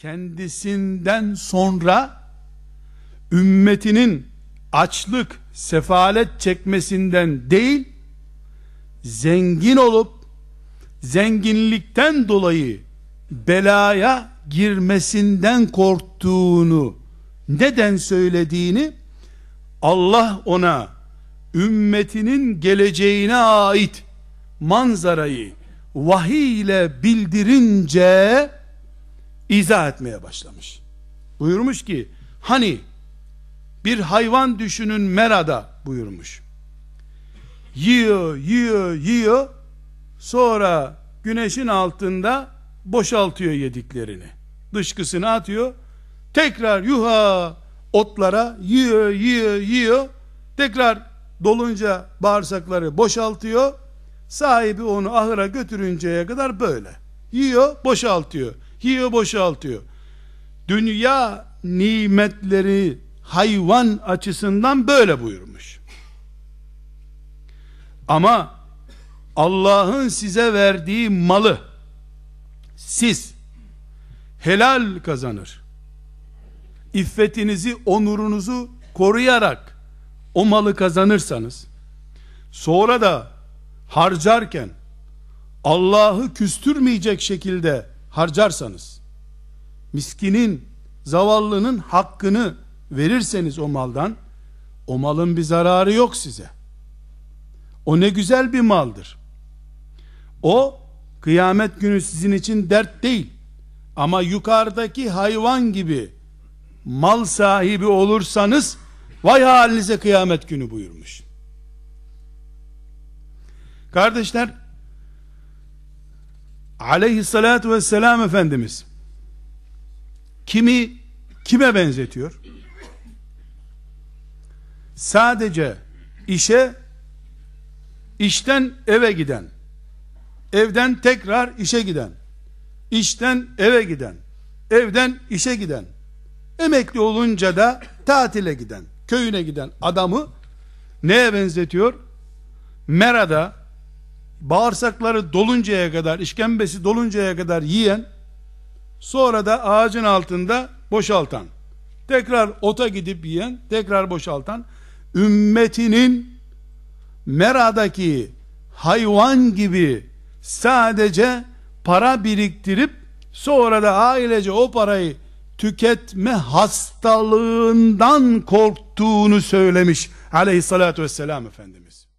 kendisinden sonra ümmetinin açlık, sefalet çekmesinden değil, zengin olup zenginlikten dolayı belaya girmesinden korktuğunu neden söylediğini Allah ona ümmetinin geleceğine ait manzarayı vahiy ile bildirince izah etmeye başlamış. Buyurmuş ki hani bir hayvan düşünün merada buyurmuş. Yiyor, yiyor, yiyor. Sonra güneşin altında boşaltıyor yediklerini. Dışkısını atıyor. Tekrar yuha otlara yiyor, yiyor, yiyor. Tekrar dolunca bağırsakları boşaltıyor. Sahibi onu ahıra götürünceye kadar böyle. Yiyor, boşaltıyor. Yiyor, boşaltıyor. Dünya nimetleri hayvan açısından böyle buyurmuş. Ama Allah'ın size verdiği malı siz helal kazanır. İffetinizi, onurunuzu koruyarak o malı kazanırsanız sonra da harcarken Allah'ı küstürmeyecek şekilde harcarsanız miskinin, zavallının hakkını verirseniz o maldan o malın bir zararı yok size. O ne güzel bir maldır. O kıyamet günü sizin için dert değil. Ama yukarıdaki hayvan gibi mal sahibi olursanız vay halinize kıyamet günü buyurmuş. Kardeşler aleyhissalatu vesselam Efendimiz kimi kime benzetiyor? Sadece işe işten eve giden evden tekrar işe giden işten eve giden evden işe giden emekli olunca da tatile giden köyüne giden adamı neye benzetiyor? Merada bağırsakları doluncaya kadar, işkembesi doluncaya kadar yiyen, sonra da ağacın altında boşaltan, tekrar ota gidip yiyen, tekrar boşaltan, ümmetinin Mera'daki hayvan gibi sadece para biriktirip sonra da ailece o parayı tüketme hastalığından korktuğunu söylemiş aleyhissalatü vesselam Efendimiz.